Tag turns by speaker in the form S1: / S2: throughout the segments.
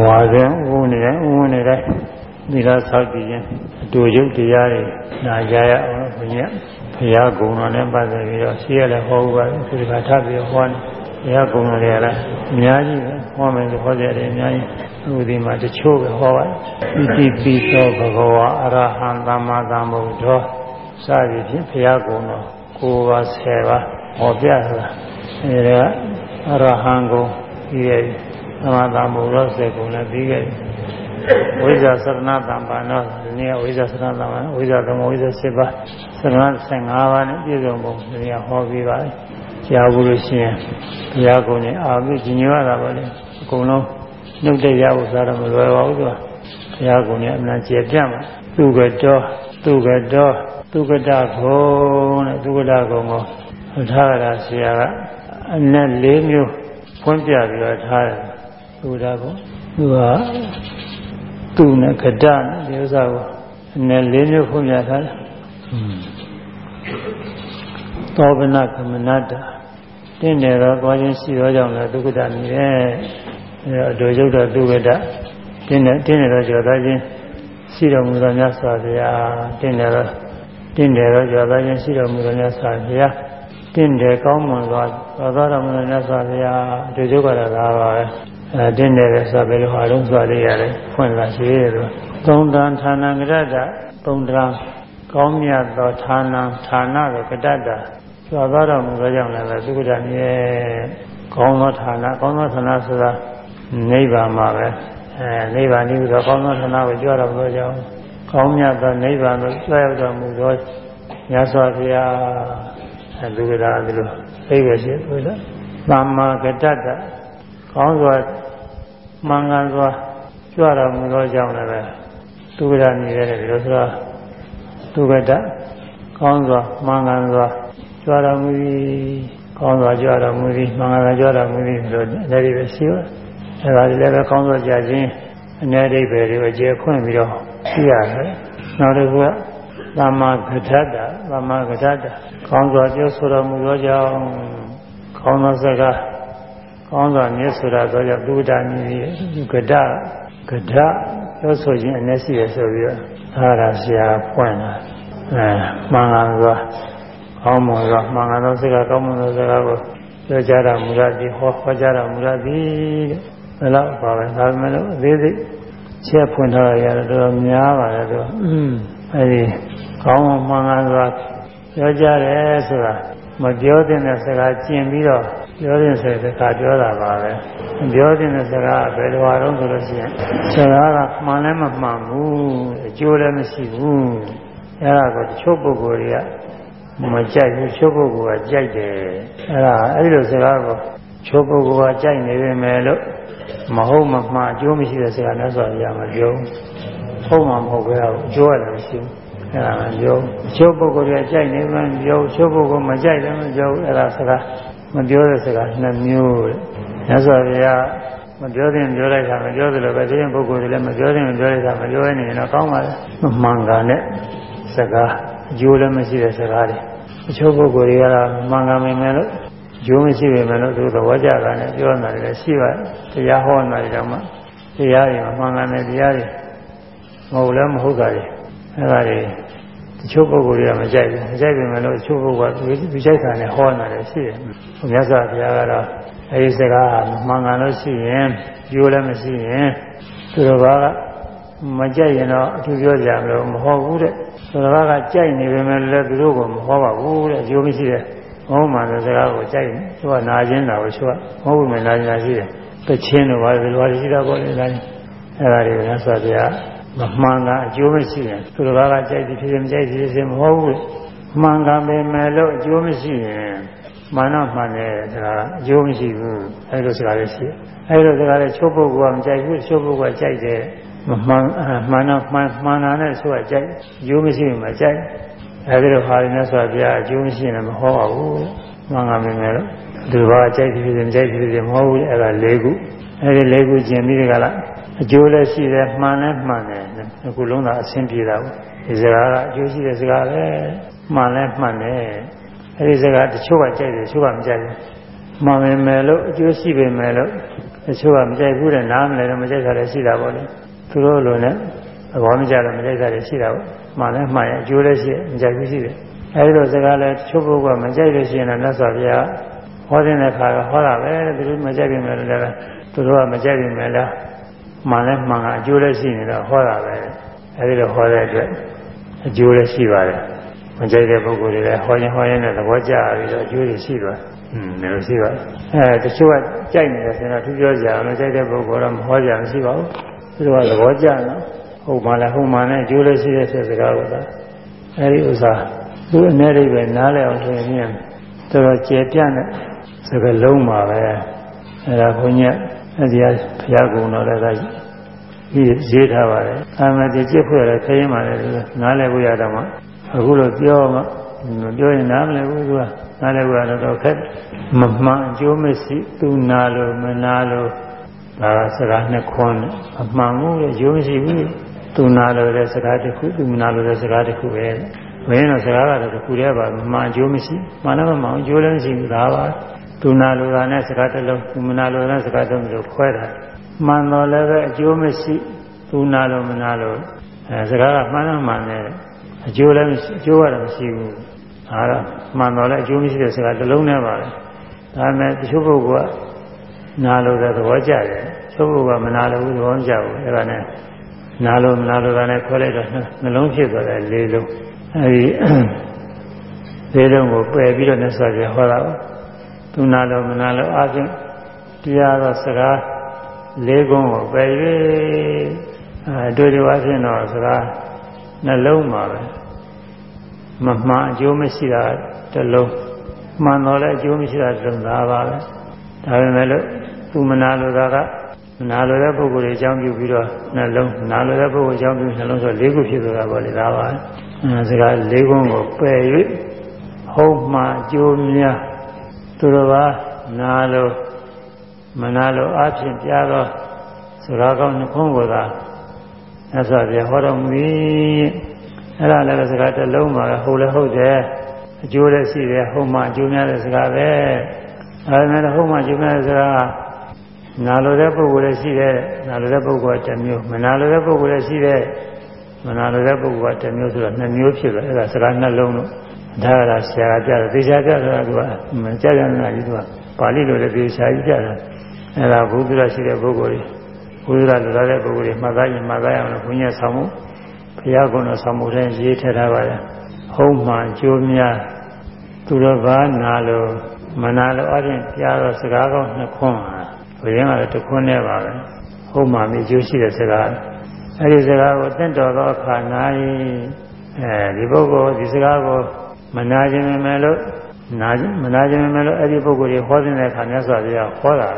S1: ဝါစဉ်ဦးနေတယ်ဦးနေတယ်ဒီလားဆောက်ကြည့်ရင်အတူရုပ်တရားတွေနာကြရအောင်ဘုရားဘုရားကုံတော်နဲ့ပတ်သက်ပြီးတော့ရှိရလဲဟောဥပါဒီကထပ်ပြီးဟောနေဘုရားကုံတော်တွေကလည်းအများကြီးပဲဟောမယ်လို့ဟောကြတယ်အများကြီးအခုဒီမှာတချို့ပဲဟောပါဣတိပိသောဘဂဝါအရဟံသမ္မာသမ္ဗုဒ္ဓောစသည်ဖြင့်ဘုရားကုံတော်ကိုးပါးဆယ်ပါးဟောပြတာအဲဒါအရဟံကိုပြီးရဲ့ သမ္မာသမ္ဗုဒ္ဓောစေကုံလည်းပြီးခဲ့ဝိဇ္ဇာသရဏတံပါဏောဒီနေ့ဝိဇ္ဇာသရဏတံပါဏောဝိဇ္ဇာသမဝိဇ္ဇာ7ပါးသရဏ15ပါးနဲ့ပြည့်စုံပုံဒီနေ့ဟောပြီးပါပြီကြားဘူးလို့ရှိရင်ဘုရားကုံနဲ့အာမိကြီးညွှန်ရတာပါလေအကုန်လုံးနှုတ်တဲ့ရဖို့စားတော့မလွယ်ပါဘူးသူကဘုရားကုံနဲ့အမှန်ကျေပြတ်မှာသူကတော်သူကတော်သူကတဂုံတဲ့သူကတဂုံကိုထားရတာဆရာကအနက်၄မျိုးဖွင့်ပြပြီးတော့ထားတယ် သူကတဂုံသူကသူနဲ့ကဒနဲ့ဒီဥစ္စာကိုအနည်းလေးမျိုးဖွင့်ပြထားတယ်။သောဗနကမနတ္တတင့်တယ်တော့သွားခြင်းရှိသောကြောင့်လည်းဒုက္ခတမြည်ရဲ့အဲအတူရုပ်တော်ဒုက္ခတတင်းတယ်တင်းတယ်တော့ကြော်သားခြင်းရှိတော်မူသောမြတ်စွာဘုရားတင်းတယ်တော့တင်းတယ်တော့ကြော်သားခြင်းရှိတော်မူသောမြတ်စွာဘုရားတင်းတယ်ကောင်းမွန်စွာသောတော်မူသောမြတ်စွာဘုရားအတူရုပ်ကတော့ဒါပါပဲ အဲတင်းတယ်ဆိုဘယ်လိုအားလုံးစွာလေးရတယ်ဖွင့်လာရှိတယ်လို့သုံးတန်ဌာနကရတ္တသုံးတန်ကောင်းမြတ်သောဌာနဌာနကိုကတ္တတာစွာသောတော်မူသောကြောင့်လည်းသုခဒမြဲကောင်းသောဌာနကောင်းသောဌာနဆိုတာနိဗ္ဗာန်မှာပဲအဲနိဗ္ဗာန်ဤသောကောင်းသောဌာနကိုကြွတော်မူသောကြောင့်ကောင်းမြတ်သောနိဗ္ဗာန်ကိုကြွရောက်တော်မူသောမြတ်စွာဘုရားအဲသုခဒဒီလိုသိပဲရှိဆိုတော့သမ္မာကတ္တတာကောင်းစွာ မှန်ကန်စွာကြွတော်မူသောကြောင့်လည်းပဲသုခဒမြည်တဲ့ဒီလိုဆိုတော့သုခဒကောင်းစွာမှန်ကန်စွာကြွတော်မူသည်ကောင်းစွာကြွတော်မူသည်မှန်ကန်ကြွတော်မူသည်ဆိုတော့အဲဒီပဲရှိပါအဲဒါလည်းပဲကောင်းစွာကြခြင်းအနေအိဗယ်တွေကိုကျေခွင့်ပြီးတော့ရှိရတယ်နောက်တစ်ခုကသမ္မာဂဋ္ဌတာသမ္မာဂဋ္ဌတာကောင်းစွာပြောဆိုတော်မူသောကြောင့်ကောင်းသောစကား ကောင်းစွာမြတ်ဆိုတာဆိုကြသုဒ္ဓမြည်ဂဒဂဒပြောဆိုခြင်းအ ਨੇ ရှိရဆိုပြီးတော့သာရဆရာဖွင့်လာအဲမှန်ကန်စွာကောင်းမွန်စွာမှန်ကန်သောစကားကောင်းမွန်သောစကားကိုပြောကြတာမူရသည်ဟောဟောကြတာမူရသည်တဲ့ဒါတော့ပါပဲဒါပေမဲ့လို့အသေးစိတ်ချက်ဖွင့်ထားရရတယ်တော်တော်များပါတယ်သူအဲဒီကောင်းမှန်ကန်စွာပြောကြတယ်ဆိုတာမပြောတဲ့စကားကျင်ပြီးတော့ ပြောတဲ့စကားပြောတာပါပဲပြောတဲ့စကားဘယ်လိုအားလုံးဆိုလို့ရှိရင်စကားကမှန်လည်းမမှန်ဘူးအကျိုးလည်းမရှိဘူးအဲ့ဒါကိုတချို့ပုဂ္ဂိုလ်တွေကမကြိုက်ဘူးချို့ပုဂ္ဂိုလ်ကကြိုက်တယ်အဲ့ဒါအဲ့လိုစကားကိုချို့ပုဂ္ဂိုလ်ကကြိုက်နေပေမဲ့လို့မဟုတ်မမှန်အကျိုးမရှိတဲ့စကားနဲ့ဆိုရမှာပြောဟုတ်မှမဟုတ်ပဲအကျိုးရတယ်မရှိဘူးအဲ့ဒါမပြောချို့ပုဂ္ဂိုလ်တွေကြိုက်နေမှပြောချို့ပုဂ္ဂိုလ်မကြိုက်လည်းမပြောအဲ့ဒါစကား မပြောတဲ့စကားနှစ်မျိုးတဲ့။မြတ်စွာဘုရားမပြောတဲ့ပြောလိုက်တာမပြောသလိုပဲဒီရင်ပုဂ္ဂိုလ်တွေလည်းမပြောတဲ့ပြောလိုက်တာမပြောနေရင်တော့ကောင်းပါလေ။မှန်ကန်တဲ့စကားအကျိုးလည်းမရှိတဲ့စကားတွေ။အချို့ပုဂ္ဂိုလ်တွေကတော့မှန်ကန်မိမယ်လို့ကျိုးမရှိပေမဲ့လို့သူသဘောကျတာနဲ့ပြောနေတာလည်းရှိပါတရားဟောနေတာကြောင့်မှတရားတွေမှန်ကန်တဲ့တရားတွေမဟုတ်လည်းမဟုတ်တာတွေအဲဒါတွေ တချို့ပုဂ္ဂိုလ်တွေကမကြိုက်ဘူးမကြိုက်ပေမဲ့လို့တချို့ပုဂ္ဂိုလ်ကသူကြိုက်တာနဲ့ဟောနေတယ်ရှိတယ်မြတ်စွာဘုရားကတော့အဲဒီစကားမှန်ကန်လို့ရှိရင်ကျိုးလည်းမရှိရင်သူတော်ဘာကမကြိုက်ရင်တော့အထူးပြောကြမလို့မဟောဘူးတဲ့သူတော်ဘာကကြိုက်နေပေမဲ့လည်းသူတို့ကမဟောပါဘူးတဲ့အကျိုးမရှိတဲ့ဘုံမှန်တဲ့စကားကိုကြိုက်သူကနာခြင်းတာကိုသူကမဟုတ်ဘူးမနာခြင်းရှိတယ်တချင်းတို့ဘာလို့ဘာရှိတာပေါ့လေဒါအဲ့ဒါတွေမြတ်စွာဘုရား မမှန်ကန်အကျိုးမရှိရင်သူတော်ဘာကကြိုက်သည်ဖြစ်ဖြစ်မကြိုက်သည်ဖြစ်ဖြစ်မဟုတ်ဘူးမှန်ကန်ပေမဲ့လို့အကျိုးမရှိရင်မာနမှန်တယ်ဆိုတာအကျိုးမရှိဘူးအဲလိုစကားလေးရှိအဲလိုစကားလေးချိုးပုတ်ကမကြိုက်ဘူးချိုးပုတ်ကကြိုက်တယ်မမှန်မှန်တော့မှန်မှန်တာနဲ့ဆိုတာကြိုက်အကျိုးမရှိရင်မကြိုက်အဲဒီလိုဟာရင်းနဲ့ဆိုတာပြအကျိုးမရှိရင်မဟောပါဘူးမှန်ကန်ပေမဲ့လို့သူဘာကြိုက်သည်ဖြစ်ဖြစ်မကြိုက်သည်ဖြစ်ဖြစ်မဟုတ်ဘူးအဲဒါ၄ခုအဲဒီ၄ခုကျင်ပြီးကြလား အကျိုးလည်းရှိတယ်မှန်လည်းမှန်တယ်အခုလုံးသာအဆင်ပြေတာပေါ့ဒီစကားကအကျိုးရှိတဲ့စကားပဲမှန်လည်းမှန်တယ်အဲဒီစကားတချို့ကကြိုက်တယ်တချို့ကမကြိုက်ဘူးမှန်ပေမဲ့လို့အကျိုးရှိပေမဲ့လို့တချို့ကမကြိုက်ဘူးတဲ့နားမလဲတော့မကြိုက်တာလည်းရှိတာပေါ့လေသူတို့လိုနဲ့သဘောမကျတော့မကြိုက်တာလည်းရှိတာပေါ့မှန်လဲမှန်ရဲ့အကျိုးလည်းရှိမကြိုက်ဘူးရှိတယ်အဲဒီလိုစကားလည်းတချို့ဘုကမကြိုက်လို့ရှိရင်တော့မြတ်စွာဘုရားဟောတဲ့အခါကဟောတာပဲသူတို့မကြိုက်ပြီမဲ့လည်းသူတို့ကမကြိုက်ပြီမဲ့လား မှန်လဲမှန်ကအကျိုးလည်းရှိနေတော့ဟောတာပဲအဲဒီလိုဟောတဲ့အတွက်အကျိုးလည်းရှိပါတယ်မကြိုက်တဲ့ပုဂ္ဂိုလ်တွေလည်းဟောရင်ဟောရင်လည်းသဘောကျပြီးတော့အကျိုးတွေရှိသွားอืมလည်းရှိပါအဲတချို့ကကြိုက်နေတယ်ဆိုတော့သူပြောကြအောင်ကြိုက်တဲ့ပုဂ္ဂိုလ်တော့မဟောကြမရှိပါဘူးသူတို့ကသဘောကျနော်ဟုတ်မှလည်းဟုတ်မှလည်းအကျိုးလည်းရှိတဲ့ဆိုစကားကအဲဒီဥစ္စာသူ့အနေနဲ့ပဲနားလည်အောင်ဆိုရင်တော်တော်ကျေပြန့်တဲ့စကားလုံးပါပဲအဲဒါဘုန်းကြီး အဲဒီဘုရားကုံတော်လည်းကရေးထားပါတယ်အာမတိကြည့်ဖွယ်လည်းခရင်ပါလေနားလည်ဖို့ရတော့မှအခုလိုပြောမှမပြောရင်နားမလည်ဘူးသူကနားလည်ဖို့ရတော့ခက်မမှန်အကျိုးမရှိသူနာလို့မနာလို့ဒါကစကားနှစ်ခွန်းအမှန်ဘူးလေအကျိုးမရှိဘူးသူနာလို့တဲ့စကားတစ်ခုသူမနာလို့တဲ့စကားတစ်ခုပဲဘယ်တော့စကားကတော့တစ်ခုတည်းပါမှန်အကျိုးမရှိမှန်တော့မှန်အကျိုးလည်းမရှိဘူးဒါပါ သူနာလိုတာနဲ့စကားတစ်လုံးသူမနာလိုတဲ့စကားတစ်လုံးခွဲတာမှန်တော်လည်းပဲအကျိုးမရှိသူနာလို့မနာလို့အဲစကားကမှန်တော့မှန်တယ်အကျိုးလည်းအကျိုးကတော့မရှိဘူးဒါတော့မှန်တော်လည်းအကျိုးမရှိတဲ့စကားတစ်လုံးနဲ့ပါပဲဒါပေမဲ့တချို့ပုဂ္ဂိုလ်ကနာလို့တဲ့သဘောကျတယ်ချို့ပုဂ္ဂိုလ်ကမနာလို့သဘောမကျဘူးအဲ့ဒါနဲ့နာလို့မနာလို့ကလည်းခွဲလိုက်တော့နှလုံးဖြစ်သွားတယ်လေးလုံးအဲဒီလေးလုံးကိုပယ်ပြီးတော့နဲ့ဆိုကြဟောတာ သူနာလို့မနာလို့အချင်းတရားသောစကားလေးကုန်းကိုပယ်၍အဲတို့တို့အချင်းတော့စကားနှလုံးပါပဲမမှန်အကျိုးမရှိတာတစ်လုံးမှန်တော့လည်းအကျိုးမရှိတာတစ်လုံးသာပါပဲဒါပေမဲ့လို့သူမနာလိုတာကမနာလိုတဲ့ပုဂ္ဂိုလ်တွေအကြောင်းပြုပြီးတော့နှလုံးနာလိုတဲ့ပုဂ္ဂိုလ်အကြောင်းပြုနှလုံးဆိုလေးခုဖြစ်သွားတာပေါ့လေဒါပါအဲစကားလေးခုကိုပယ်၍ဟုတ်မှအကျိုးများ သူတော်ဘာနာလိုမနာလိုအဖြစ်ပြသောစကားကောင်းနှခုကိုသာအဲ့ဆိုပြဟောတော်မူ၏အဲ့ဒါလည်းစကားတစ်လုံးပါပဲဟုတ်လည်းဟုတ်တယ်အကျိုးလည်းရှိတယ်ဟုတ်မှအကျိုးများတဲ့စကားပဲအဲဒါနဲ့ဟုတ်မှအကျိုးများတဲ့စကားနာလိုတဲ့ပုဂ္ဂိုလ်လည်းရှိတယ်နာလိုတဲ့ပုဂ္ဂိုလ်ကတစ်မျိုးမနာလိုတဲ့ပုဂ္ဂိုလ်လည်းရှိတယ်မနာလိုတဲ့ပုဂ္ဂိုလ်ကတစ်မျိုးဆိုတော့နှစ်မျိုးဖြစ်တယ်အဲ့ဒါစကားနှလုံးလို့ ဒါကဆရာကပြတယ်သေချာပြတယ်ကမကြကြနာကြီးကပါဠိလိုလည်းသေချာကြီးပြတယ်အဲ့ဒါဘုရားရှိတဲ့ပုဂ္ဂိုလ်တွေဘုရားလူသားတဲ့ပုဂ္ဂိုလ်တွေမှတ်သားရင်မှတ်သားရအောင်လို့ဘုရားဆောင်မှုဘုရားကုံတော်ဆောင်မှုတဲ့ရေးထည့်ထားပါတယ်ဟုတ်မှန်ကျိုးများသူတော်ဘာနာလို့မနာလို့အချင်းကြားတော့စကားကောင်းနှစ်ခွန်းဟာဘုရင်ကလည်းတစ်ခွန်းနဲ့ပါပဲဟုတ်မှန်ပြီကျိုးရှိတဲ့စကားအဲဒီစကားကိုတင့်တော်သောအခါ၌အဲဒီပုဂ္ဂိုလ်ဒီစကားကို မနာခြင်းပဲလို့နာမနာခြင်းပဲလို့အဲ့ဒီပုဂ္ဂိုလ်တွေဟောတဲ့အခါမြတ်စွာဘုရားဟောတာ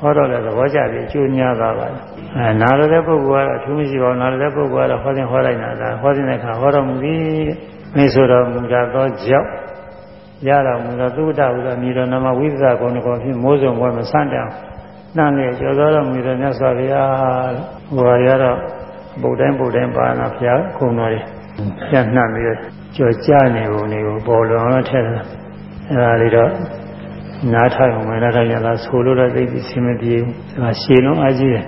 S1: ဟောတော့လည်းသဘောကျပြီးအကျိုးများသွားပါတယ်အဲနာရတဲ့ပုဂ္ဂိုလ်ကတော့အထူးမရှိပါဘူးနာရတဲ့ပုဂ္ဂိုလ်ကတော့ဟောတဲ့ဟောလိုက်တာဒါဟောတဲ့အခါဟောတော်မူသည်မိဆိုတော်မူတာသောကြောင့်ရတော်မူသောသုဒ္ဓဟူသောမြေတော်နာမဝိသဇဂုဏ်တော်ဖြင့်မိုးစုံဘွယ်မဆန့်တန်နှံ့လေကျော်တော်တော်မူသောမြတ်စွာဘုရားဟောရတော့ဗုဒ္ဓတိုင်းဗုဒ္ဓတိုင်းပါဏဘုရားခုံတော်တွေပြန့်နှံ့ပြီးတော့ ကြော်ကြနေပုံတွေကိုပေါ်လွန်အောင်ထည့်တယ်အဲဒါလေးတော့နားထိုင်အောင်နားထိုင်ရတာဆိုလို့တော့သိပြီးဆင်မပြေဘူးအဲဒါရှည်လုံးအကြီးတယ်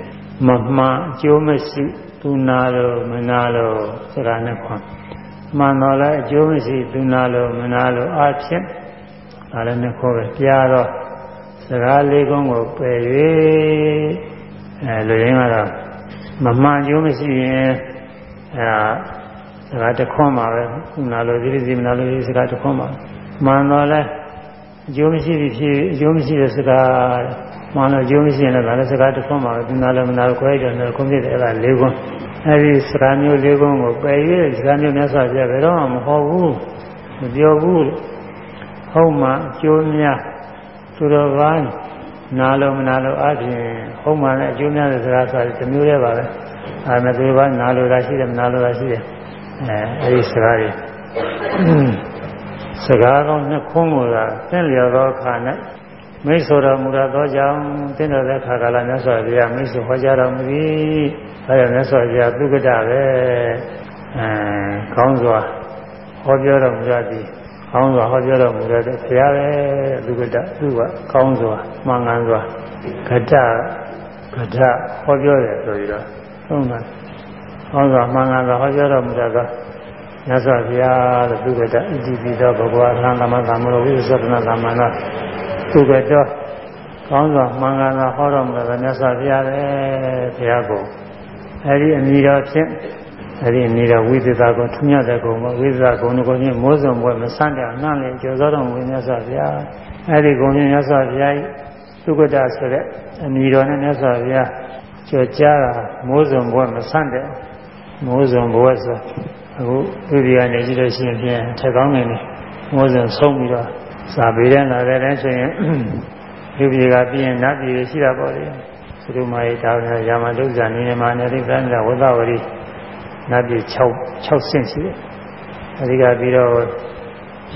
S1: မမှန်အကျိုးမရှိသူနာလို့မနာလို့ဆိုတာနဲ့ခွန်မှန်တော့လည်းအကျိုးမရှိသူနာလို့မနာလို့အဖြစ်ဒါလည်းနှစ်ခေါ်ပဲကြားတော့စကားလေးကုန်းကိုပယ်၍အဲလူရင်းကတော့မမှန်အကျိုးမရှိရင်အဲ စကားတခွန်းပါပဲသူနာလို့ဒီစီမနာလို့ဒီစကားတခွန်းပါမှန်တော့လည်းအကျိုးမရှိပြီဖြစ်အကျိုးမရှိတဲ့စကားမှန်လို့အကျိုးမရှိရင်လည်းဒါလည်းစကားတစ်ခွန်းပါပဲသူနာလည်းမနာလို့ခွဲကြတယ်ခွန်ပြည့်တယ်အဲ့ဒါ၄ခွန်းအဲဒီစကားမျိုး၄ခွန်းကိုပယ်ရတဲ့စကားမျိုးမြတ်စွာဘုရားဘယ်တော့မှမဟောဘူးမပြောဘူးဟုတ်မှအကျိုးများသူတော်ဘာနာလို့မနာလို့အပြင်ဟုတ်မှလည်းအကျိုးများတဲ့စကားဆိုတဲ့မျိုးတည်းပါပဲအဲမဲ့သူတော်ဘာနာလို့တာရှိတယ်မနာလို့တာရှိတယ် အဲအဲဒီစကားတွေစကားကောင်းနှစ်ခွန်းကိုသာသင်လျော်သောအခါ၌မိတ်ဆိုတော်မူသောကြောင့်သင်တော်တဲ့အခါကလည်းမြတ်စွာဘုရားမိတ်ဆိုဟောကြားတော်မူသည်အဲဒါမြတ်စွာဘုရားသူကတပဲအဲကောင်းစွာဟောပြောတော်မူရသည်ကောင်းစွာဟောပြောတော်မူတဲ့ဘုရားပဲသူကတသူကကောင်းစွာမှန်ကန်စွာကတကထဟောပြောတယ်ဆိုပြီးတော့ဟုတ်လား ဟောတာမှန်ကန်တာဟောပြောတော်မူတာကမြတ်စွာဘုရားတဲ့သူကတဣတိပိသောဘဂဝါသံသမသမ္မရောဝိသသနာသမန္နသူကတော့ကောင်းစွာမှန်ကန်တာဟောတော်မူတာမြတ်စွာဘုရားပဲဘုရားကိုအဲဒီအမိတော်ဖြင့်အဲဒီအမိတော်ဝိသသာကိုထမြတ်တဲ့ကုံမှာဝိသသာကုံကိုချင်းမိုးစုံပွဲမဆန့်တဲ့နှံ့လေကျော်သောတော်မူမြတ်စွာဘုရားအဲဒီကုံချင်းမြတ်စွာဘုရားသုကတဆိုတဲ့အမိတော်နဲ့မြတ်စွာဘုရားကြော်ကြားတာမိုးစုံပွဲမဆန့်တဲ့ မိုးစုံပွဲဆိုအခုသူဒီကနေကြည့်လို့ရှိရင်ဖြင့်ထက်ကောင်းနေတယ်မိုးစုံဆုံးပြီးတော့စာပေတဲ့လာတဲ့တိုင်းဆိုရင်ဒီပြေကပြင်းနတ်ပြည်ရှိတာပေါ့လေသုမာယေတာဝရယာမဒုက္ခနိယမနေတိကံဝသဝရီနတ်ပြည်6 6ဆင့်ရှိတယ်အဲဒီကပြီးတော့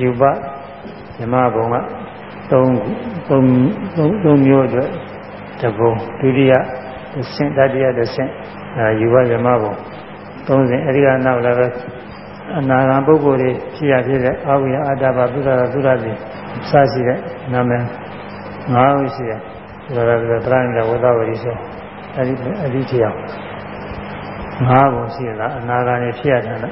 S1: ယူပဓမ္မဘုံက3 3 3မျိုးအတွက်တဘုံဒုတိယတစ်ဆင့်တတိယတစ်ဆင့်အဲယူပဓမ္မဘုံ 3ဆင့်အဲဒီကနောက်လည်းပဲအနာဂံပုဂ္ဂိုလ်တွေဖြစ်ရဖြစ်တဲ့အာဝိယအတ္တပါသုဒ္ဓရာသုဒ္ဓတိစရှိတဲ့နာမည်၅ခုရှိတယ်ဒါကလည်းတရဏိဝသဝရီဆိုအဲဒီအဲဒီတရားငါးပုံရှိတာအနာဂါနေဖြစ်ရတာလေ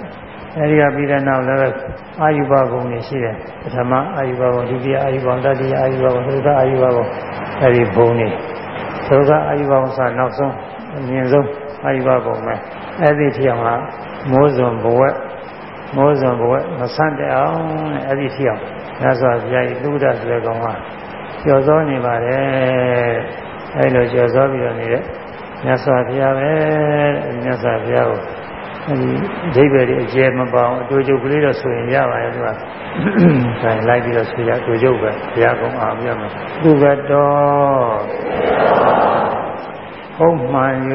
S1: အဲဒီကပြီးတဲ့နောက်လည်းအာယုဘဘုံနေရှိတယ်ပထမအာယုဘဘုံဒုတိယအာယုဘဘုံတတိယအာယုဘဘုံသုတအာယုဘဘုံအဲဒီဘုံနေသုတအာယုဘဘုံဆိုနောက်ဆုံးအမြင့်ဆုံးအာယုဘဘုံပဲ အဲဒီတရားမှာမိုးစုံဘဝမိုးစုံဘဝမဆန့်တဲ့အောင်တဲ့အဲဒီတရားမြတ်စွာဘုရားဤသုဒ္ဓဆိုတဲ့ကောင်ကကျော်စောနေပါတယ်အဲလိုကျော်စောပြီးတော့နေတဲ့မြတ်စွာဘုရားပဲတဲ့မြတ်စွာဘုရားကိုအဲဒီဒိဗေတွေအကျဲမပေါအောင်အတူတူကလေးတော့ဆိုရင်ရပါရဲ့သူကဆိုင်လိုက်ပြီးတော့ဆိုရအတူတူပဲဘုရားကုံအားပြမယ်သူကတော်ဟုတ်မှန်၍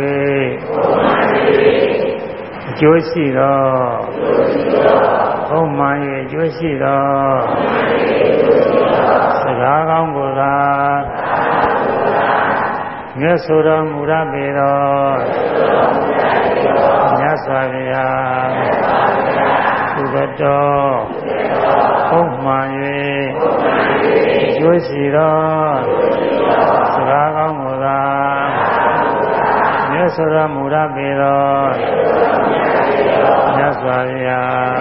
S1: အ ကျိုးရှိသောဟုတ်မှန်၍အကျိုးရှိသောကားကောင်းကိုသာမြတ်ဆိုတော်မူရပေတော်မြတ်စွာဘုရားသုဘတော်ဟုတ်မှန်၍ကျိုးစီတော်စကားကောင်းကိုသာမြတ် ဆိုတော်မူရပေတော်မြတ်စွာဘုရား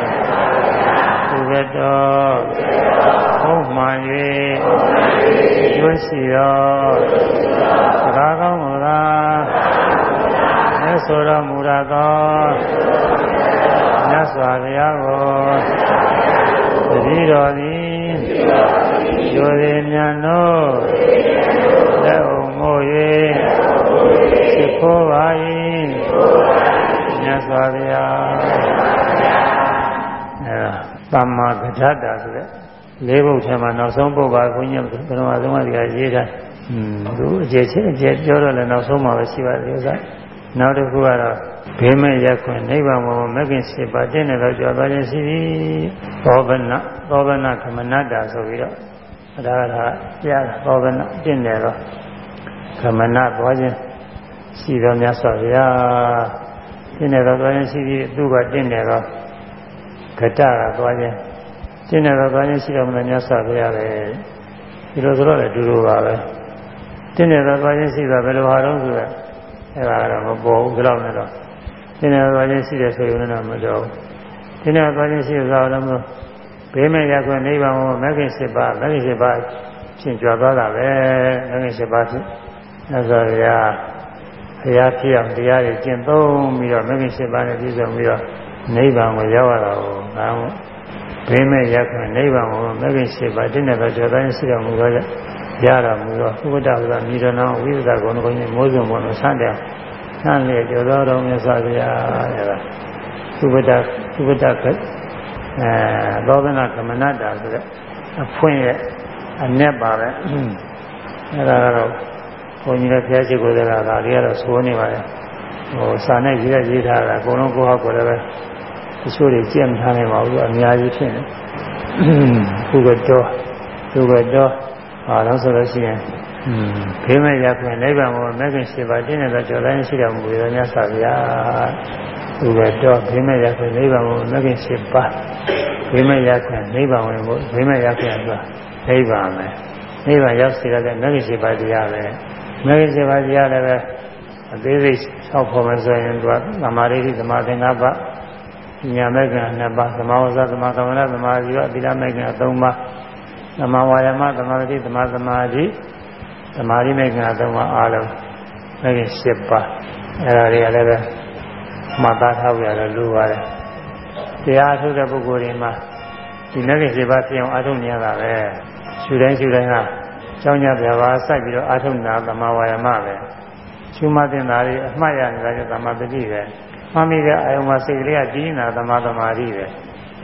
S1: သုဘတော်ဟုတ်မှန်၍ကျွတ်ရှိသောစကားကောင်းမူသာမြတ်ဆိုတော်မူရသောမြတ်စွာဘုရားကိုတတိတော်သည်ကျိုးရည်မြန်တို့လက်ုံမို့၍သိ ခိုးပါ၏မြတ်စွာဘုရားအဲဒါသမ္မာဂဋ္ဌတာဆိုတဲ့လေးဘုတ်ထဲမှာနောက်ဆုံးပုဒ်ပါဘုန်းကြီးကဘယ်တော့မှသုံးပါးဒီကရေးထားอืมသူအကျယ်ချင်းအကျယ်ပြောတော့လည်းနောက်ဆုံးမှာပဲရှိပါတယ်ဥစ္စာနောက်တစ်ခုကတော့ဘေးမဲ့ရက်ခွင်နိဗ္ဗာန်ဘောမဂ္ဂင်7ပါးတင်းတယ်တော့ကြော်သွားခြင်းရှိသည်သောဗနသောဗနခမနတ္တာဆိုပြီးတော့ဒါကကြားသောဗနတင်းတယ်တော့ခမနသွားခြင်း ရှိတော်မြတ်စွာဘုရားတင်းတယ်တော့သွားခြင်းရှိသည်သူကတင်းတယ်တော့ဂတ္တကသွားခြင်းရှင်းတယ်တော့ဘာရင်ရှိတော်မလဲမြတ်စွာဘုရားပဲဒီလိုဆိုတော့လည်းဒူလိုပါပဲတင်းတယ်တော့ဘာရင်ရှိတာဘယ်လိုဟာတော့ဆိုတော့အဲ့ဒါကတော့မပေါ်ဘူးဒီလောက်နဲ့တော့တင်းတယ်တော့ဘာရင်ရှိတယ်ဆိုရင်လည်းမတော်ဘူးတင်းတယ်တော့ဘာရင်ရှိတာတော့မဘေးမဲ့ရခွင့်နိဗ္ဗာန်ကိုမဂ္ဂင်7ပါးမဂ္ဂင်7ပါးဖြင့်ကြွားသွားတာပဲမဂ္ဂင်7ပါးဖြင့်မြတ်စွာဘုရား ဘုရားဖြစ်အောင်တရားတွေကျင့်သုံးပြီးတော့မဂ္ဂင်7ပါးနဲ့ပြည့်စုံပြီးတော့နိဗ္ဗာန်ကိုရောက်ရတာကိုဒါမှဘေးမဲ့ရောက်ခွင့်နိဗ္ဗာန်ကိုမဂ္ဂင်၈ပါးတင်းတဲ့တော့ကျော်တိုင်းရှိတော်မူတော့ရတော်မူတော့ဥပဒဝဒမိရဏဝိသဒကုံကိုကြီးမိုးစုံပေါ်မှာဆန်းတယ်ဆန်းလေကျော်တော်တော်မြတ်စွာဘုရားတဲ့ဥပဒဥပဒကအဲသောဒနာကမနတာဆိုတဲ့အဖွင့်ရဲ့အ내ပါပဲအဲဒါကတော့ ဘုန်းကြီးလည်းဖျားရှိကိုယ်ကဒါလေးကတော့သိုးနေပါလေဟိုစာနဲ့ရေးရရေးထားတာအကုန်လုံးကိုယ့်ဟာကိုယ်လည်းပဲတချို့တွေကြက်မထားနိုင်ပါဘူးအများကြီးဖြစ်နေခုကတော့ခုကတော့ဟာတော့ဆိုလို့ရှိရင်ခေမဲ့ရခွင့်နိဗ္ဗာန်ကိုမဂ္ဂင်၈ပါးတင်းတဲ့ကြော်တိုင်းရှိတော်မူရမြတ်စွာဘုရားခုကတော့ခေမဲ့ရခွင့်နိဗ္ဗာန်ကိုမဂ္ဂင်၈ပါးခေမဲ့ရခွင့်နိဗ္ဗာန်ဝင်ဖို့ခေမဲ့ရခွင့်ဆိုတာနိဗ္ဗာန်ပဲနိဗ္ဗာန်ရောက်စေတဲ့မဂ္ဂင်၈ပါးတရားပဲ မဂ္ဂင်၈ပါးတရားလည်းပဲအသေးစိတ်ဆောက်ဖို့မဆိုရင်သူကသမာဓိသမာသင်္ကပ္ပညာမဲ့ကံနှစ်ပါးသမာဝဇ္ဇသမာကမ္မနာသမာဓိဝသီလမဲ့ကံသုံးပါးသမာဝါယမသမာဓိသမာသမာဓိသမာဓိမဲ့ကံသုံးပါးအားလုံးမဲ့ကံ၈ပါးအဲ့ဒါတွေကလည်းပဲမှတ်သားထားကြရလို့ပါတယ်တရားထုတ်တဲ့ပုဂ္ဂိုလ်တွေမှာဒီမဲ့ကံ၈ပါးပြအောင်အားထုတ်နေရတာပဲရှုတိုင်းရှုတိုင်းဟာ ကျောင်းညပြပါစိုက်ပြီးတော့အားထုတ်နေတာသမာဝါယမပဲရှုမှတ်တဲ့ဓာတ်တွေအမှတ်ရနေတာကသမာဓိပဲမှတ်မိတဲ့အာယုံမှာစိတ်ကလေးကကြီးနေတာသမာသမာဓိပဲ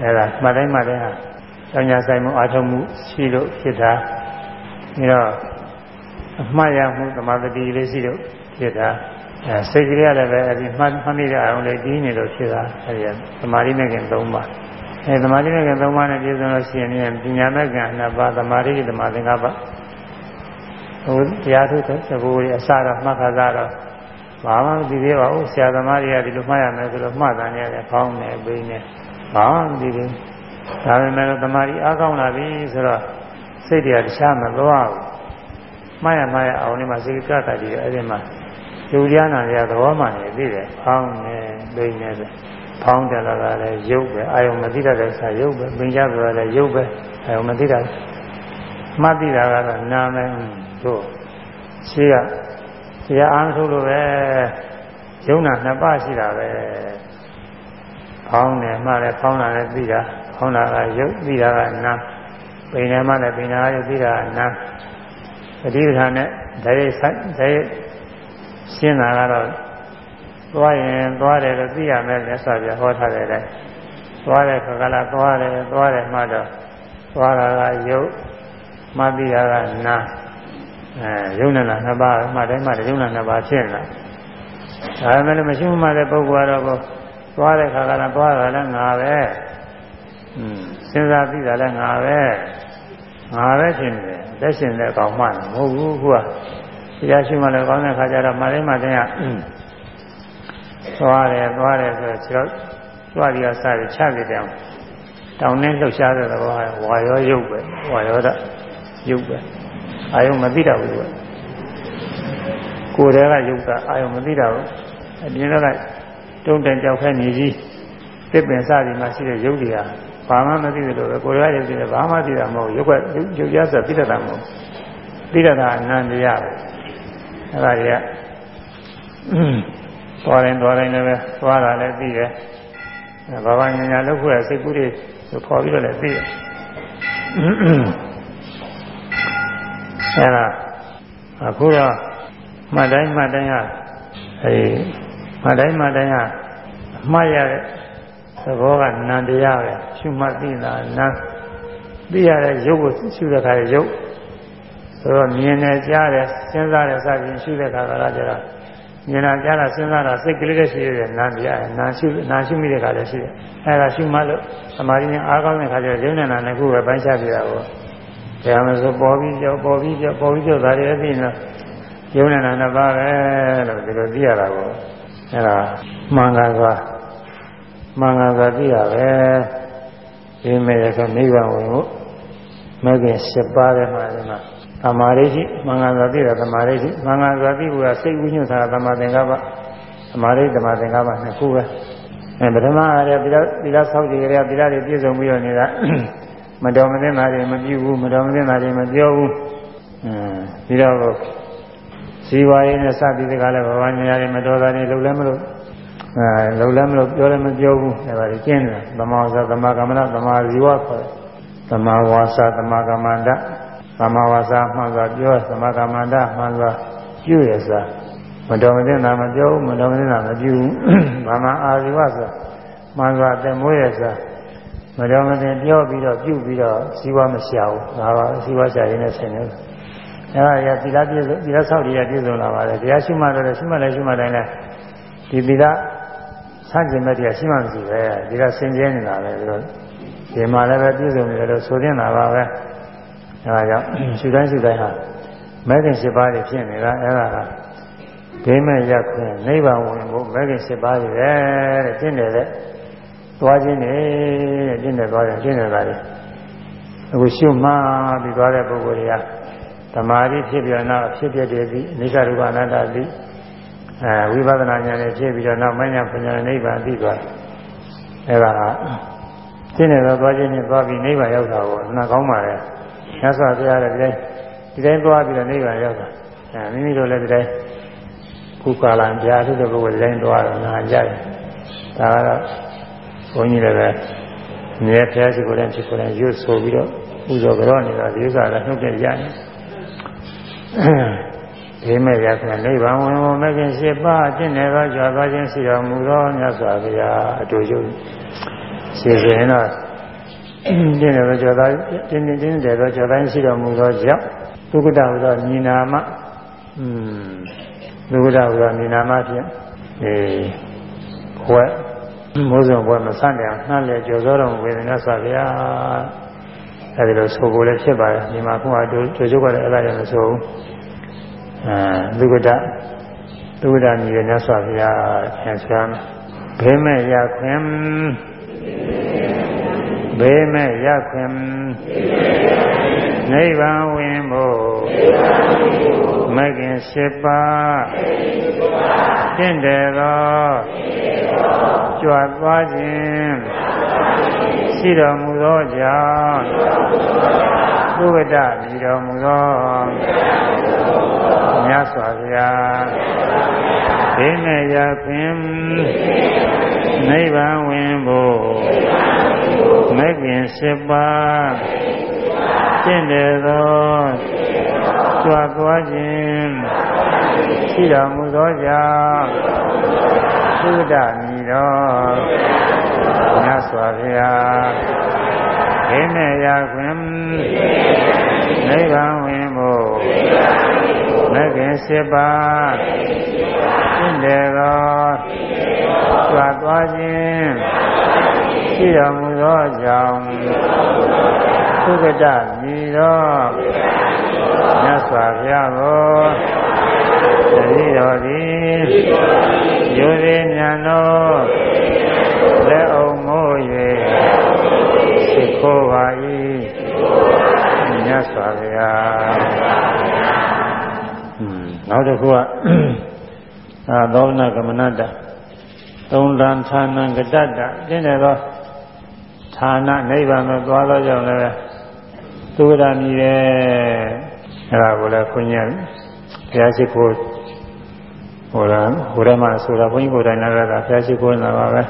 S1: အဲဒါမှတ်တိုင်းမှတ်တိုင်းဟာကျောင်းညဆိုင်မှုအားထုတ်မှုရှိလို့ဖြစ်တာပြီးတော့အမှတ်ရမှုသမာဓိလေးရှိလို့ဖြစ်တာအဲစိတ်ကလေးကလည်းပဲအဲဒီမှတ်မှတ်မိတဲ့အာယုံလေးကြီးနေလို့ဖြစ်တာအဲဒီသမာဓိနဲ့ခင်၃ပါးအဲသမာဓိနဲ့ခင်၃ပါးနဲ့ပြည့်စုံလို့ရှိရင်ပညာမဲ့ကံနှစ်ပါးသမာဓိသမာသင်္ကပ္ပ ဟိုတရားထုတ်တဲ့သဘောကြီးအစတော့မှတ်ခါစားတော့ဘာမှမသိသေးပါဘူးဆရာသမားတွေကဒီလိုမှတ်ရမယ်ဆိုတော့မှတ်တာနဲ့လည်းဖောင်းနေပိနေဘာမှမသိသေးဒါပေမဲ့သမာဓိအားကောင်းလာပြီဆိုတော့စိတ်တွေကတခြားမသွားဘူးမှတ်ရမှတ်ရအောင်ဒီမှာစိတ်ကတာကြည့်အဲ့ဒီမှာယူရနာတွေကသဘောမှန်နေသိတယ်ဖောင်းနေပိနေဆိုဖောင်းတယ်လာတာလည်းရုပ်ပဲအာယုံမသိတတ်တဲ့ဆာရုပ်ပဲပင်ကြတယ်လည်းရုပ်ပဲအာယုံမသိတတ်မှတ်သိတာကတော့နာမည် တို့ရှိကတရားအားထုတ်လို့ပဲယုံနာနှစ်ပါးရှိတာပဲဖောင်းတယ်မှလည်းဖောင်းတာလည်းသိတာဖောင်းတာကယုတ်သိတာကနာပိန်တယ်မှလည်းပိန်တာကယုတ်သိတာကနာပฏิပဒါနဲ့ဓာတ်ရိုက်ဆိုင်ဓာတ်ရိုက်ရှင်းတာကတော့သွားရင်သွားတယ်လို့သိရမယ်လက်ဆော်ပြဟောထားတယ်လေသွားတယ်ခကလာသွားတယ်သွားတယ်မှတော့သွားတာကယုတ်မှသိတာကနာ အဲယုံနာနှစ်ပါးမှတိုင်းမှယုံနာနှစ်ပါးဖြစ်လာဒါပေမဲ့မရှိမှတဲ့ပုဂ္ဂိုလ်ကတော့သွားတဲ့ခါကလည်းသွားတာလည်းငါပဲอืมစဉ်းစားပြီးတာလည်းငါပဲငါပဲဖြစ်နေတယ်လက်ရှင်တဲ့ကောင်မှမဟုတ်ဘူးခုကတရားရှိမှလည်းကောင်းတဲ့ခါကျတော့မှတိုင်းမှတိုင်းကသွားတယ်သွားတယ်ဆိုတော့သွားပြီးတော့စပြီးချပြတယ်တောင်းနဲ့လှုပ်ရှားတဲ့သဘောကဝါရောရုပ်ပဲဝါရောဒရုပ်ပဲ အာယုံမသိတော့ဘူးကကိုယ်တည်းကယုတ်တာအာယုံမသိတော့ဘူးအပြင်ကတုံးတန်ကြောက်ခဲနေကြီးတစ်ပင်စသည်မှာရှိတဲ့ယုတ်တွေကဘာမှမသိသလိုပဲကိုယ်ရရုပ်တွေဘာမှသိတာမဟုတ်ရုပ်ကရုပ်ရဆိုသိတတ်တာမဟုတ်သိတတ်တာအနန္တရားပဲအဲ့ဒါတွေကသွားရင်သွားတိုင်းလည်းပဲသွားတာလည်းသိတယ်ဘာဘာညာညာလုပ်ဖို့စိတ်ကူးတွေပေါ်ပြီးတော့လည်းသိတယ် အဲဒါအခုတော့မှတ်တိုင်းမှတ်တိုင်းဟာအဲမှတ်တိုင်းမှတ်တိုင်းဟာအမှားရတဲ့သဘောကနန္တရားပဲရှုမှတ်သိတာနာသိရတဲ့ရုပ်ကိုရှုတဲ့အခါရုပ်ဆိုတော့မြင်နေကြားတယ်စဉ်းစားတယ်စသဖြင့်ရှုတဲ့အခါကလည်းကျတော့မြင်တာကြားတာစဉ်းစားတာစိတ်ကလေးနဲ့ရှိရတဲ့နာတရားနာရှုနာရှုမိတဲ့အခါလည်းရှိတယ်အဲဒါရှုမှတ်လို့သမာဓိနဲ့အားကောင်းတဲ့အခါကျတော့ယုံနေတာနဲ့ခုပဲပိုင်းခြားပြတာကို ဆရာမဆိုပေါ်ပြီးကြောပေါ်ပြီးကြောပေါ်ပြီးကြောဒါတွေသိနေရုံနေတာနှစ်ပါးပဲလို့ဒီလိုသိရတာကိုအဲဒါမှန်ကန်စွာမှန်ကန်စွာသိရပဲဒီမဲ့ရဆိုနိဗ္ဗာန်ဝင်ဖို့မဂ္ဂင်၈ပါးထဲမှာဒီမှာသမာဓိရှိမှန်ကန်စွာသိတာသမာဓိရှိမှန်ကန်စွာသိဖို့ကစိတ်ဝိညာဉ်သာသမာသင်္ကပ္ပသမာဓိသမာသင်္ကပ္ပနှစ်ခုပဲအဲပထမအားဖြင့်ဒီလားဒီလားဆောက်ကြည့်ကြရဒီလားတွေပြည့်စုံပြီးတော့နေတာ မတော်မသင့်တာတွေမပြုဘူးမတော်မသင့်တာတွေမပြောဘူးအင်းပြီးတော့ဇီဝရေးနဲ့စသည်တကားလည်းဘာဝညာတွေမတော်တာတွေလုံလည်းမလို့အဲလုံလည်းမလို့ပြောလည်းမပြောဘူးအဲဒါကြီးကျင်းတယ်သမာဝါစာသမာကမ္မန္တသမာဇီဝခေါ်တယ်သမာဝါစာသမာကမ္မန္တသမာဝါစာမှန်စွာပြောသမာကမ္မန္တမှန်စွာပြုရစားမတော်မသင့်တာမပြောဘူးမတော်မသင့်တာမပြုဘူးဘာမှအာဇီဝဆိုမှန်စွာတမွေးရစား မတော်မသင်ပြောပြီးတော့ပြုပြီးတော့ဇီဝမရှာဘူးဒါပါဇီဝရှာရင်းနဲ့ဆင်တယ်အဲဒါရသီလပြည့်စုံသီလဆောက်တည်းရပြည့်စုံလာပါတယ်တရားရှိမှတော့ရှိမှလည်းရှိမှတိုင်းလည်းဒီသီလဆန့်ကျင်မဲ့တရားရှိမှမရှိပဲဒီကဆင်ကျဲနေတာပဲဒီလိုဒီမှာလည်းပဲပြည့်စုံနေတယ်လို့ဆိုတင်တာပါပဲအဲဒါကြောင့်ရှုတိုင်းရှုတိုင်းဟာမဲခင်၈ပါးတွေဖြစ်နေတာအဲဒါကဒိမဲ့ရခွင့်နိဗ္ဗာန်ဝင်ဖို့မဲခင်၈ပါးတွေပဲတဲ့ရှင်းတယ်တဲ့ သွားခြင်းနဲ့ကျင့်တယ်သွားတယ်ကျင့်တယ်ပါလေအခုရှုမှပြီးသွားတဲ့ပုဂ္ဂိုလ်တွေကသမာဓိဖြစ်ပြနာဖြစ်ပြတဲ့သည်အိဋ္ဌရူပအနတ္တသည်အဲဝိပဿနာဉာဏ်နဲ့ဖြစ်ပြီးတော့နောက်မဉ္ဇဉ်ပညာနိဗ္ဗာန်သိသွားအဲဒါရှင်းနေတော့သွားခြင်းနဲ့သွားပြီးနိဗ္ဗာန်ရောက်တာကိုနှကောင်းပါလေမြတ်စွာဘုရားလည်းဒီတိုင်းဒီတိုင်းသွားပြီးတော့နိဗ္ဗာန်ရောက်တာအဲမိမိတို့လည်းဒီတိုင်းခုကာလံပြာထုတဲ့ပုဂ္ဂိုလ်ဒီတိုင်းသွားတော့နာကြတယ်ဒါကတော့ ဘုန်းကြီးလည်းပဲမြဲဖျားရှိကိုယ်တိုင်ဖြစ်ကိုယ်တိုင်ရွတ်ဆိုပြီးတော့ပူဇော်ကြောနေတာဒီဥစ္စာကနှုတ်တဲ့ရတယ်ဒီမဲ့ရခဏနိဗ္ဗာန်ဝင်ဝင်မဲ့ခင်ရှိပါအကျင့်တွေသောကြွားသွားခြင်းရှိတော်မူသောမြတ်စွာဘုရားအတူတူရှိစေတော့ကျင့်တယ်သောကြွားသားတင်းတင်းတင်းတယ်သောကြွားတိုင်းရှိတော်မူသောကြောင့်ဒုက္ခတဟူသောညီနာမอืมဒုက္ခတဟူသောညီနာမဖြင့်အဲခွဲ မိုးစုံဘွယ်မဆန့်တယ်နှမ်းလေကြော်စောတော်ဝေဒနာဆာဗျာအဲဒီလိုဆိုဖို့လည်းဖြစ်ပါတယ်ဒီမှာခုကတို့တို့ချုပ်ကလည်းအဲ့ဒါလည်းမဆိုဘူးအဲသုကတသုကတမြည်ရမြတ်စွာဘုရားဆင်ဆွမ်းဘေးမဲ့ရခွင်ဘေးမဲ့ရခွင်နိဗ္ဗာန်ဝင်ဖို့ မဂ်ခင်၈ပါးတင့်တယ်သောကြွသွားခြင်းရှိတော်မူသောကြောင့်သုဝတ္တမြည်တော်မူသောမြတ်စွာဘုရားဒီနဲ့ရပင်နိဗ္ဗာန်ဝင်ဖို့မဂ်ခင်၈ပါး ကျင့်တယ်သောကြွသွားခြင်းရှိတော်မူသောကြောင့်သုဒ္ဓမြည်တော်မြတ်စွာဘုရားဒီနဲ့ရခွင်နိဗ္ဗာန်ဝင်ဖို့မဂ္ဂင်၈ပါးရှင်းတယ်သောကြွသွားခြင်းရှိတော်မူသောကြောင့်သုခတ မြည်တော်မြတ်စွာဘုရားကိုတတိတော်သည်ရိုသေဉာဏ်တော်လက်အောင်မိုး၍သိခိုးပါ၏မြတ်စွာဘုရားနောက်တစ်ခုကအာသောနာကမနတ္တသုံးတန်ဌာနံကတ္တတတင်းတယ်သောဌာနနိဗ္ဗာန်ကိုသွားတော့ကြောင့်လည်း သုဒ္ဓမြည်တယ်အဲဒါကိုလည်းခွင့်ရဘုရားရှိခိုးဟိုလားဟိုထဲမှာဆိုတာဘုန်းကြီးကိုယ်တိုင်လာတာဘုရားရှိခိုးနေတာပါပဲ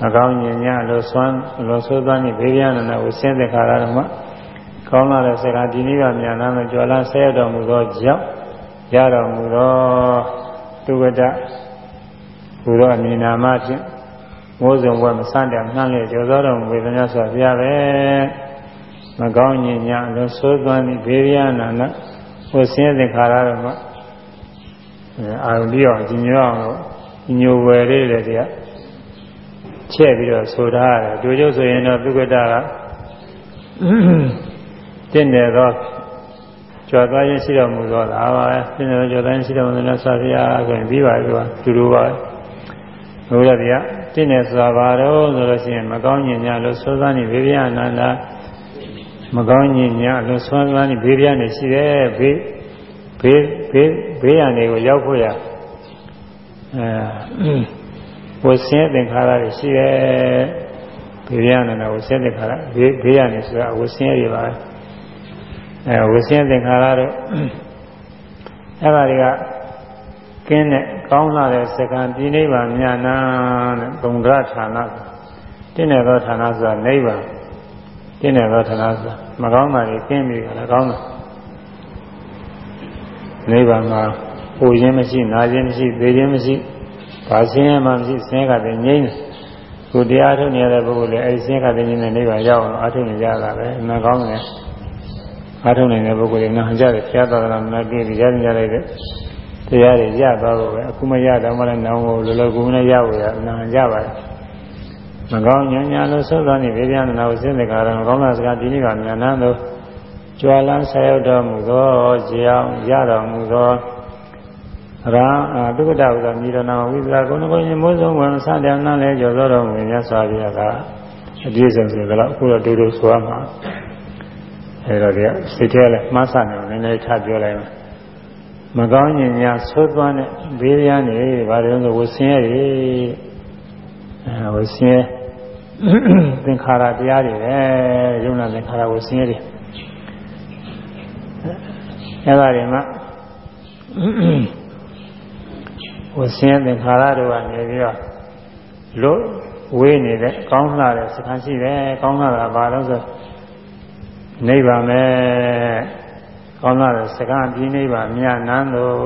S1: မကောင်းညင်ညလို့ဆွမ်းလို့ဆိုးသွမ်းနေဘေးရန်နာကိုဆင်းသက်ခါရတော့မှကောင်းလာတဲ့ဆရာဒီနည်းကမြန်လာမယ်ကြွားလာဆဲတော်မူသောကြောင့်ရတော်မူသောသူဝတ္တဘုရားအမည်နာမဖြင့်မိုးစုံဘွယ်မဆန်းတယ်နှမ်းလေကျော်သောတော်မူဝေဒနာဆိုပြရပဲ မကောင်းညင်ညလို့ဆိုးသွမ်းနေဘေးရန်နာဟိုဆင်းသက်ခါရတော့မှအာရုံပြီးအောင်ကြီးညိုအောင်လို့ညိုဝယ်လေးတဲ့တရားချဲ့ပြီးတော့ဆိုထားရတယ်တို့ကျုပ်ဆိုရင်တော့သုက္ကတကတင့်တယ်သောကြွားသွားခြင်းရှိတော်မူသောဒါပါပဲတင့်တယ်သောကြွားသွားခြင်းရှိတော်မူသောဆရာဘုရားဆိုရင်ပြီးပါပြီကွာတူတူပါဘုရားတရားတင့်တယ်ဆိုတာဘာတော့ဆိုလို့ရှိရင်မကောင်းညင်ညာလို့သောသားနေဘေးပြာနန္ဒာ မကောင်းညင်ညာလို့သောသားနေဘေးပြာနေရှိတယ်ဘေးဘေးဘေးဘေးရန်တွေကိုရောက်ဖို့ရအဲဝဆင်းသင်္ခါရတွေရှိတယ်ဘေးရန်နဲ့ဝဆင်းသင်္ခါရဘေးဘေးရန်နေဆိုတာဝဆင်းရပါအဲဝဆင်းသင်္ခါရတို့အဲ့ဒါတွေကကင်းတဲ့ကောင်းလာတဲ့စကံပြိနိဗ္ဗာန်မြတ်နာတဲ့သုံးရဌာနတင်းတဲ့သောဌာနဆိုတာနိဗ္ဗာန် တင်းတဲ့သောဌာနဆိုတာမကောင်းတာတွေကင်းပြီလည်းကောင်းတာနိဗ္ဗာန်မှာပူခြင်းမရှိနာခြင်းမရှိသေခြင်းမရှိဘာဆင်းရဲမှမရှိဆင်းရဲကတည်းငြိမ့်တယ်ကိုတရားထုတ်နေတဲ့ပုဂ္ဂိုလ်လည်းအဲဒီဆင်းရဲကတည်းငြိမ့်တဲ့နိဗ္ဗာန်ရောက်အောင်အားထုတ်နေကြတာပဲအမှန်ကောင်းတယ်အားထုတ်နေတဲ့ပုဂ္ဂိုလ်တွေနာကြတယ်ဘုရားသာသနာမှာကြည့်ပြီးရကြလိုက်တဲ့တရားတွေရသွားတော့ပဲအခုမရတော့မှလည်းနောင်ကိုလောလောကူနဲ့ရဖို့ရနာကြပါတယ် မကောင်းညာညာလို့သောသောနေဝိပဿနာကိုစဉ်းစားကြတာမကောင်းတဲ့စကားဒီနေ့ကညာနန်းတို့ကြွာလန်းဆရောက်တော်မူသောကြောင့်ရတော်မူသောရာဒုက္ခတဝိသမြေရနာဝိသရာကုဏကုညမိုးဆုံးဝင်စတဲ့နန်းလဲကြော်သောတော်မူမြတ်စွာဘုရားကအပြည့်စုံဆိုတော့အခုတော့တူတူဆိုရမှာအဲတော့ဒီစိတ်ထဲလည်းမှားဆနေတယ်နည်းနည်းထားပြောလိုက်မယ်မကောင်းညင်ညာဆိုးသွမ်းတဲ့ဘေးရန်နေဘာလို့လဲဝဆင်းရဲအဲဝဆင်းရဲ သင်္ခါရတရားတွေပဲယုံနာသင်္ခါရဝဆင်းရဲတွေအဲ့ဒါတွေမှာဝဆင်းရဲသင်္ခါရတို့ကနေပြီးတော့လို့ဝေးနေတဲ့ကောင်းလာတဲ့စကားရှိတယ်ကောင်းလာတာဘာလို့ဆိုနိဗ္ဗာန်ပဲကောင်းလာတဲ့စကားပြီးနိဗ္ဗာန်မြတ်နန်းလို့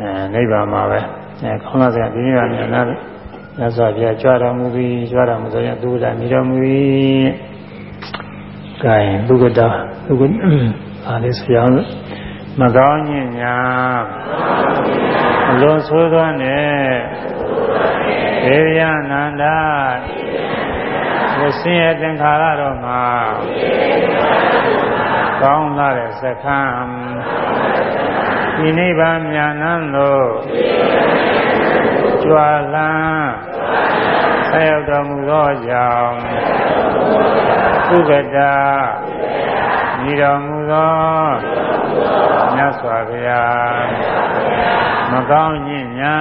S1: အဲနိဗ္ဗာန်မှာပဲအဲကောင်းလာတဲ့ပြီးနိဗ္ဗာန်မြတ်နန်းလို့ မြတ်စွာဘုရားကြွတော်မူပြီးကြွတော်မူဆိုရင်သူကမြည်တော်မူပြီးကဲသူကတာသူကအားလေးဆရာမကောင်းညင်ညာအလွန်ဆိုးသွမ်းတဲ့ဒေဝယနန္ဒဝဆင်းရဲသင်္ခါရတော်မှာကောင်းလာတဲ့စခန်းဒီနိဗ္ဗာန်မြတ်နန်းလို့ ကြွာလန်းဆက်ရောက်တော်မူသောကြောင့်ဥက္ကတာညီတော်မူသောမြတ်စွာဘုရားမကောင်းညင်ညာ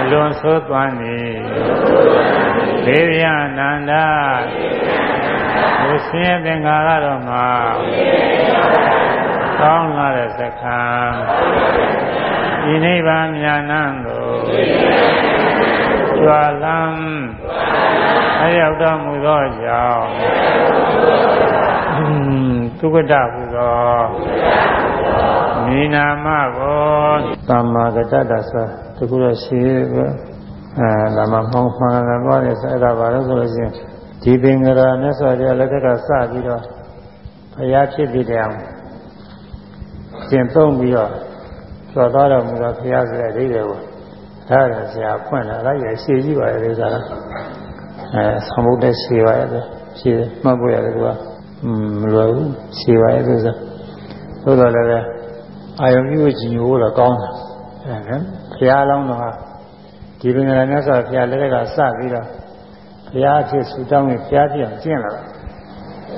S1: အလွန်ဆိုးသွမ်းနေဒေဝယနန္ဒဘုဆင်းသင်္ခါရတော်မှာကောင်းလာတဲ့စခန်းဒီနိဗ္ဗာန်မြတ်နံ ကိုကြွာလန်းအရောက်တော်မူသောကြောင့်သုကတဟူသောမိနာမကိုသမ္မာကတ္တသတခုတော့ရှိပဲအဲဒါမှမောင်းမှန်တယ်သွားတယ်ဆိုအဲ့ဒါပါလို့ဆိုလို့ရှိရင်ဒီပင်ကရာမြတ်စွာဘုရားလက်ထက်ကစပြီးတော့ဘုရားဖြစ်ပြီးတဲ့အောင်ကျင့်သုံးပြီးတော့ကျော်သွားတော်မူသောဘုရားဆိုတဲ့အဓိပ္ပာယ်ကို ဒါရဆရာဖွင့်လာလိုက်ရရှည်ကြည့်ပါရဲ့ဒီကရာအဲသမုဒ္ဒရှည်ပါရဲ့ရှည်မှတ်ဖို့ရတယ်သူကမလွယ်ဘူးရှည်ပါရဲ့သူဆိုသို့တော်လည်းအာယုံပြုကြည်ညိုတော့ကောင်းတယ်အဲဘုရားလောင်းတော်ဟာဒီပင်ကရာမြတ်စွာဘုရားလက်ထက်ကစပြီးတော့ဘုရားဖြစ်ဆူတောင်းရင်ဘုရားဖြစ်အောင်ကျင့်လာတာ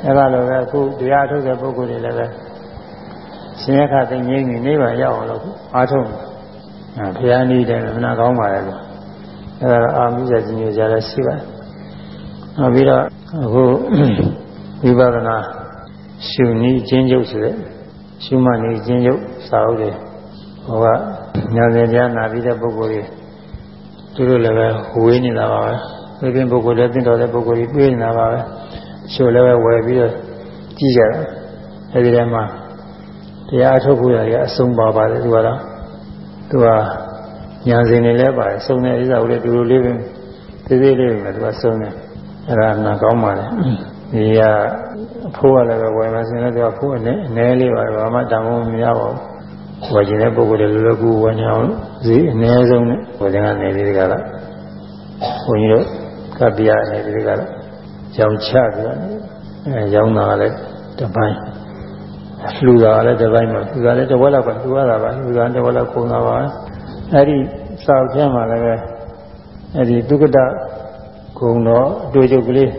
S1: အဲဒါလိုပဲအခုတရားထုတ်တဲ့ပုဂ္ဂိုလ်တွေလည်းပဲရှင်ရခသိငြိမ့်နေနိဗ္ဗာန်ရောက်အောင်လို့အားထုတ် အဲဘုရားနည်းတယ်မနာကောင်းပါလေလို့အဲဒါအာမိစေခြင်းကြလည်းရှိပါတယ်နောက်ပြီးတော့အခုဝိပဿနာရှုနည်းကျင့်ကြုတ်ဆိုတဲ့ရှုမှတ်နည်းကျင့်ကြုတ်စာအုပ်တွေဟိုကညာစဉ်ကြားနာပြီးတဲ့ပုဂ္ဂိုလ်တွေသူတို့လည်းပဲဝေးနေတာပါပဲသိတဲ့ပုဂ္ဂိုလ်လည်းသိတော်တဲ့ပုဂ္ဂိုလ်ကြီးတွေးနေတာပါပဲချို့လည်းပဲဝယ်ပြီးတော့ကြည့်ကြတာအဲဒီထဲမှာတရားထုတ်ဖို့ရရအဆုံးပါပါတယ်သူကတော့ သူကညာစဉ်နေလဲပါတယ်စုံတဲ့ဣဇာကိုလည်းသူတို့လေးပဲသေးသေးလေးပဲသူကစုံတယ်အဲ့ဒါနာကောင်းပါလေဒီကအဖိုးကလည်းပဲဝယ်မှစင်လည်းသူကဖိုးအနေအနည်းလေးပါဘာမှတောင်းမမရပါဘူးဝယ်ခြင်းတဲ့ပုဂ္ဂိုလ်တွေလိုလိုကူဝယ်နေအောင်ဈေးအနည်းဆုံးနဲ့ဝယ်ခြင်းကနေလေးတွေကလားဘုန်းကြီးတို့ကပ္ပိယအနေလေးကတော့ရောင်ချပြီးတော့အဲရောင်းတာလည်းတပိုင်း လှူတာလည်းတပိုင်းမှာလှူတာလည်းတဝက်လောက်ပဲလှူရတာပါလှူတာတဝက်လောက်ကုန်တာပါအဲ့ဒီစောက်ထဲမှာလည်းအဲ့ဒီသုကတဂုံတော်အတွေ့အကြုံကလေး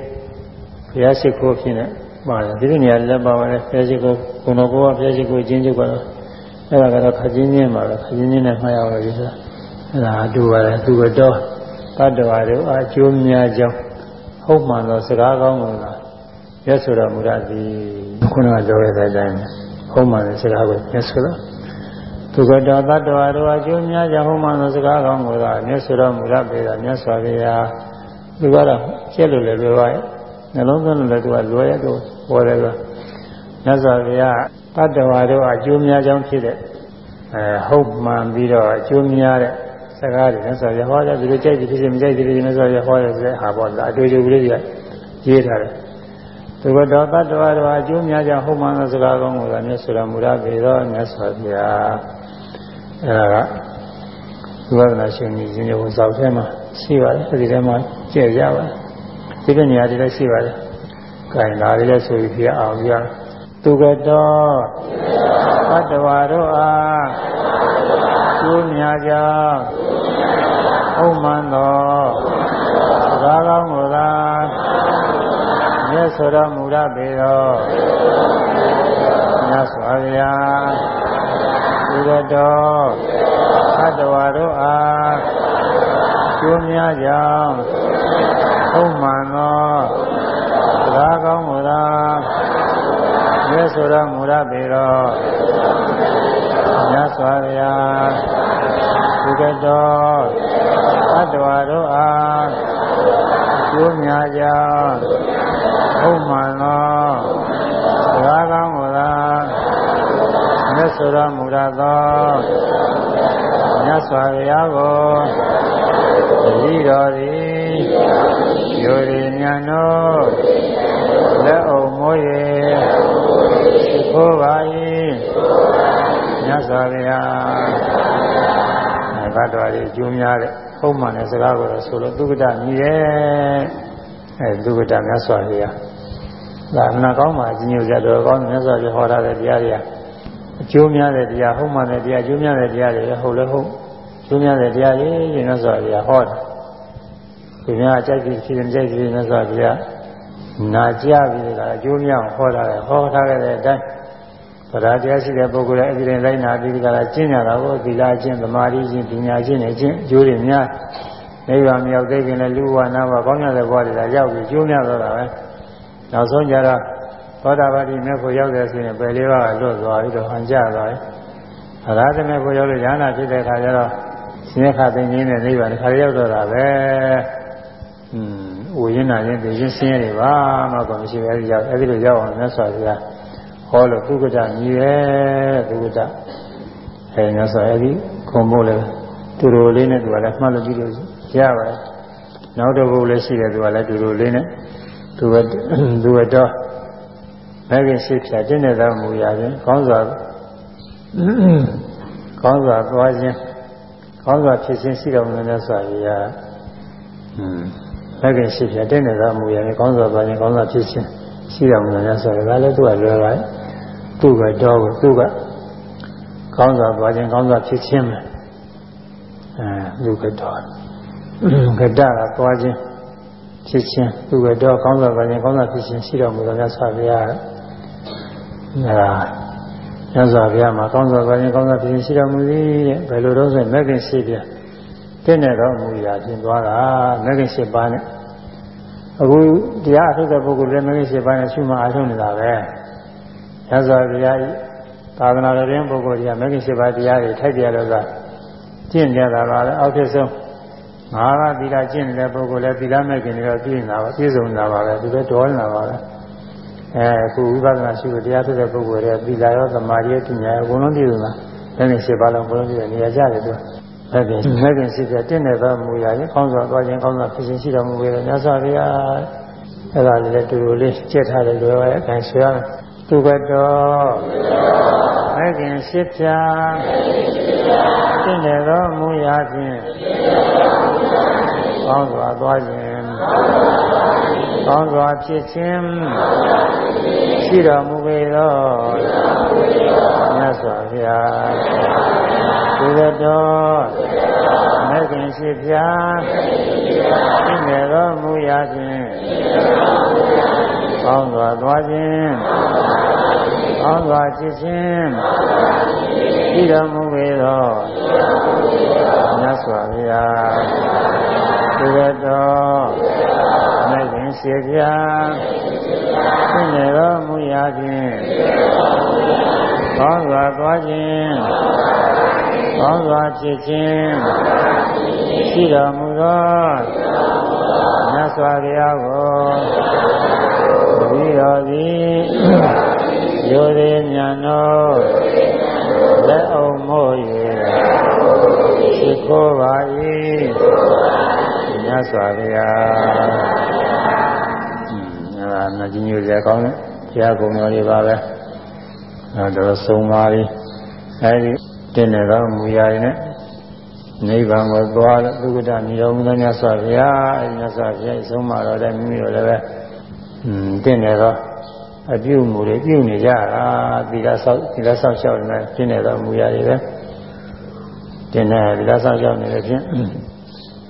S1: ဘုရားရှိခိုးဖြစ်နေပါတယ်ဒီလိုနေရာလည်းပါပါတယ်ဘုရားရှိခိုးဂုံတော်ကောဘုရားရှိခိုးအချင်းချင်းကတော့အဲ့ဒါကတော့ခချင်းချင်းပါပဲခချင်းချင်းနဲ့မှားရအောင်လို့ဒီဆိုတာအဲ့ဒါအတူပါတယ်သူကတော့တတ္တဝါတို့အကျိုးများကြောင်းဟုတ်မှန်သောစကားကောင်းကိုလား ရဆိုတော်မူရသည်ခုနကပြောခဲ့တဲ့အတိုင်းဟုတ်မှန်တဲ့စကားကိုရဆိုတော့သူကတော်တတ္တဝါတို့အကျိုးများကြောင်းဟုတ်မှန်သောစကားကောင်းကိုလားရဆိုတော်မူရပေတာမြတ်စွာဘုရားသူကတော့ကျက်လို့လည်းပြောပါရဲ့နှလုံးသွင်းလို့လည်းသူကလွယ်ရတော့ပေါ်တယ်ကမြတ်စွာဘုရားတတ္တဝါတို့အကျိုးများကြောင်းဖြစ်တဲ့အဲဟုတ်မှန်ပြီးတော့အကျိုးများတဲ့စကားတွေနဲ့ဆိုရဟောတယ်ဒီလိုကြိုက်ကြည့်ဖြစ်မကြိုက်ကြည့်ဖြစ်နေဆိုရဟောတယ်ဆိုတဲ့ဟာပေါ့ဒါအတူတူကလေးကြီးရေးထားတယ် သူကတော့တတ္တဝါတော်အကျိုးများကြောင့်ဟုတ်မှန်သောစကားကောင်းကိုလည်းမြတ်စွာမူရပေတော့မြတ်စွာဘုရားအဲဒါကသုဝဒနာရှင်ကြီးရှင်ရုံစောက်ထဲမှာရှိပါတယ်အဲဒီထဲမှာကျဲ့ကြပါတယ်ဒီကနေရာတွေလည်းရှိပါတယ်။ခိုင်လာတွေလည်းဆိုပြီးပြအောင်ပြသူကတော့တတ္တဝါတို့အားကျိုးများကြောင်းဟုတ်မှန်သောစကားကောင်းကို သာမြတ်စွာမူရပေသောမြတ်စွာဘုရားဒီကတော်အတ္တဝါတို့အားကျိုးများကြောင်းဟုတ်မှန်သောသရာကောင်းမူသာမြတ်စွာမူရပေတော်မြတ်စွာဘုရားဒီကတော်အတ္တဝါတို့အားကျိုးများကြောင်း ဟုတ်မှန်သောသရာကောင်းမူသာမြတ်စွာမူရသောမြတ်စွာဘုရားကိုဤတော်သည်ယောရီညာတို့လက်အုံမိုးရေသိုးပါ၏မြတ်စွာဘုရားဘတ်တော်ကြီးကျူးများတဲ့ဟုတ်မှန်တဲ့စကားကိုတော့ဆိုလို့သုက္ကတမြည်ရဲ့အဲသုက္ကတမြတ်စွာဘုရား ဒါအနာကောင်းမှအကြီးညိုကြတော်ကောင်းမြတ်စွာဘုရားဟောထားတဲ့တရားတွေအကျိုးများတဲ့တရားဟုတ်မှန်တဲ့တရားအကျိုးများတဲ့တရားတွေဟုတ်လည်းဟုတ်ကျိုးများတဲ့တရားတွေမြတ်စွာဘုရားဟောတယ်သူများအကြိုက်ပြီးဖြစ်နေကြိုက်ပြီးမြတ်စွာဘုရားနာကြပြီးတာအကျိုးများဟောထားတယ်ဟောထားခဲ့တဲ့အတိုင်းဗရာတရားရှိတဲ့ပုဂ္ဂိုလ်ရဲ့အဲ့ဒီလိုက်နာပြီးကြတာကျင့်ကြတာကိုသီလကျင့်သမာဓိကျင့်ပညာကျင့်နဲ့ကျင့်အကျိုးတွေများနိဗ္ဗာန်မြောက်သိခြင်းနဲ့လူဝနာဘကောင်းရတဲ့ဘဝတွေရောက်ပြီးကျိုးများတော့တာပဲ နောက်ဆုံးကြတော့သောတာပတိမေဖို့ရောက်တဲ့ဆိုရင်ပယ်လေးပါးလွတ်သွားပြီးတော့ဟန်ကြသွားတယ်။အရဟတမေဖို့ရောက်လို့ဉာဏ်ဖြစ်တဲ့အခါကျတော့ရှင်ခသိငင်းတဲ့နိဗ္ဗာန်တစ်ခါရောက်တော့တာပဲ။อืมဝိရဏရင်သိချင်းဆင်းရဲပါမှကောမရှိပဲရောက်အဲဒီလိုရောက်အောင်မြတ်စွာဘုရားဟောလို့သုက္ကတမြည်ရဲသုက္ကတအဲမြတ်စွာအဲဒီခုံဖို့လေသူတို့လေးနဲ့သူကလည်းမှတ်လို့ကြည့်လို့ရပါတယ်။နောက်တစ်ခုလည်းရှိတယ်သူကလည်းသူတို့လေးနဲ့ သူကသူကတော့မဂ္ဂင်ရှိဖြာတင်းတဲ့သောမူရာချင်းကောင်းစွာကောင်းစွာသွားခြင်းကောင်းစွာဖြစ်ခြင်းရှိတော်မူတဲ့ဆိုရယ်อืมမဂ္ဂင်ရှိဖြာတင်းတဲ့သောမူရာချင်းကောင်းစွာသွားခြင်းကောင်းစွာဖြစ်ခြင်းရှိတော်မူတဲ့ဆိုရယ်ဒါလည်းသူကလွယ်ပါသူ့ကတော့သူ့ကကောင်းစွာသွားခြင်းကောင်းစွာဖြစ်ခြင်းပဲအဲလူကတော့ကတ္တကသွားခြင်း ဖြစ်ခြင်းသူကတော့ကောင်းစွာသွားခြင်းကောင်းစွာဖြစ်ခြင်းရှိတော်မူတဲ့ဆိုရယ်အဲဒါညဇာဘုရားမှာကောင်းစွာပါရင်ကောင်းစွာဖြစ်ရှိတော်မူသည်တဲ့ဘယ်လိုတော့ဆိုမဂ္ဂင်ရှိပြတင့်တဲ့တော့မူရာပြင်သွားတာမဂ္ဂင်ရှိပါနဲ့အခုတရားအထုတ်တဲ့ပုဂ္ဂိုလ်လည်းမဂ္ဂင်ရှိပါနဲ့ရှုမှအားထုတ်နေတာပဲညဇာဘုရားဤသာသနာတော်ရင်ပုဂ္ဂိုလ်တွေကမဂ္ဂင်ရှိပါတရားတွေထိုက်ကြတော့ကကျင့်ကြတာပါလေအောက်ထစ်ဆုံး ငါးပါးသီလကျင့်နေတဲ့ပုဂ္ဂိုလ်လည်းသီလမဲ့ခင်တွေတော့ပြည့်နေတာပါပြည့်စုံနေတာပါပဲသူလည်းတော်နေတာပါပဲအဲခုဝိပဿနာရှိလို့တရားထုတ်တဲ့ပုဂ္ဂိုလ်တွေသီလရောသမာဓိရောပညာရောအကုန်လုံးပြည့်စုံတာဒါနဲ့ရှင်းပါလုံးအကုန်လုံးပြည့်နေရကြတယ်သူမဂ္ဂင်မဂ္ဂင်ရှိတဲ့တင့်တဲ့ဘမူရရင်ကောင်းစွာသွားခြင်းကောင်းစွာဖြစ်ခြင်းရှိတော်မူရဲ့မြတ်စွာဘုရားအဲ့ဒါလေးတူတူလေးကြက်ထားတယ်လွယ်ပါရဲ့အတိုင်းဆွေရမယ်သူကတော့မဂ္ဂင်ရှိဖြာတင့်တဲ့သောမူရခြင်း ကောင်းစွာသွားခြင်းကောင်းစွာဖြစ်ခြင်းရှိတော်မူပေသောမြတ်စွာဘုရားသူတော်မဂ္ဂင်ရှိဖြာသိနေတော်မူရာဖြင့်ကောင်းစွာသွားခြင်းကောင်းစွာဖြစ်ခြင်းရှိတော်မူပေသောမြတ်စွာဘုရား သူတော်မဂ္ဂင်ရှိဖြာသိနေတော်မူရာဖြင့်ကောင်းစွာသွားခြင်းကောင်းစွာဖြစ်ခြင်းရှိတော်မူသောမြတ်စွာဘုရားကိုပြီးတော်သည်ယောရေညာတော်လက်အောင်မို့၍ရှိခိုးပါ၏မြ တ်စွာဘုရားအဲဒါမကြီးညိုကြကောင်းတယ်ကြားကုန်တော်လေးပါပဲအဲတော့ဆုံးပါပြီအဲဒီတင်းနေတော့မူရရင်နဲ့နိဗ္ဗာန်ကိုသွားလို့ဒုက္ခတနိရောဓမြတ်စွာဘုရားအဲဒီမြတ်စွာဘုရားဆုံးမတော်တဲ့မိမိတို့လည်းပဲอืมတင်းနေတော့အပြုမှုတွေပြုနေကြတာသီလဆောက်သီလဆောက်ရှောက်နေတင်းနေတော့မူရတွေပဲတင်းနေသီလဆောက်ရှောက်နေတဲ့ဖြင့်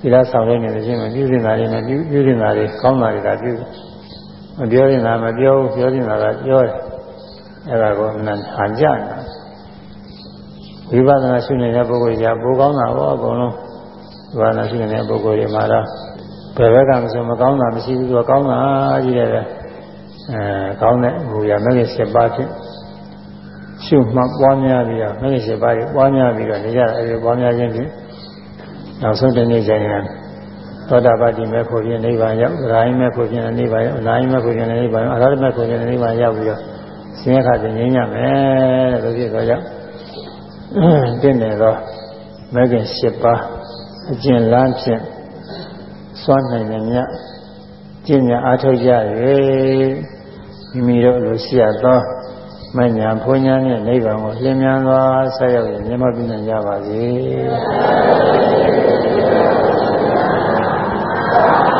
S1: သီလဆောင်နေနေတဲ့ဖြင့်မပြုတင်တာတွေနဲ့ပြုပြုတင်တာတွေကောင်းတာတွေကပြုမပြောရင်သာမပြောဘူးပြောရင်သာပြောတယ်အဲ့ဒါကိုအမှန်ဟန်ကြတယ်ဝဝိပဿနာရှုနေတဲ့ပုဂ္ဂိုလ်ကြီးပိုကောင်းတာပေါ့အကုန်လုံးဝိပဿနာရှုနေတဲ့ပုဂ္ဂိုလ်တွေမှာတော့ဘယ်ဘက်ကမဆိုမကောင်းတာမရှိဘူးသူကကောင်းတာကြီးတယ်ပဲအဲကောင်းတဲ့ဟိုရမဂ္ဂင်7ပါးဖြင့်ရှုမှပွားများပြီးတော့မဂ္ဂင်7ပါးကိုပွားများပြီးတော့နေကြတယ်အဲဒီပွားများခြင်းဖြင့် နောက်ဆုံးတနေ့ကျရင်သောတာပတိမဲ့ဖို့ဖြင့်နိဗ္ဗာန်ရောက်၊ရာယိမဲ့ဖို့ဖြင့်နိဗ္ဗာန်ရောက်၊အနာယိမဲ့ဖို့ဖြင့်နိဗ္ဗာန်ရောက်၊အရဟတမဲ့ဖို့ဖြင့်နိဗ္ဗာန်ရောက်ပြီးတော့ဆင်းရဲခါတင်ငြိမ်းရမယ်လို့ဖြစ်တော့ကြောင့်တင့်တယ်တော့မဂ္ဂင်၈ပါးအကျင့်လမ်းဖြင့်စွမ်းနိုင်တဲ့မြတ်ကျင့်ညာအားထုတ်ကြ၍မိမိတို့လိုရှိရသော မညာဘုံညာနဲ့နိဗ္ဗာန်ကိုလင်းမြန်စွာဆက်ရောက်ရမြတ်မပြနိုင်ကြပါစေ။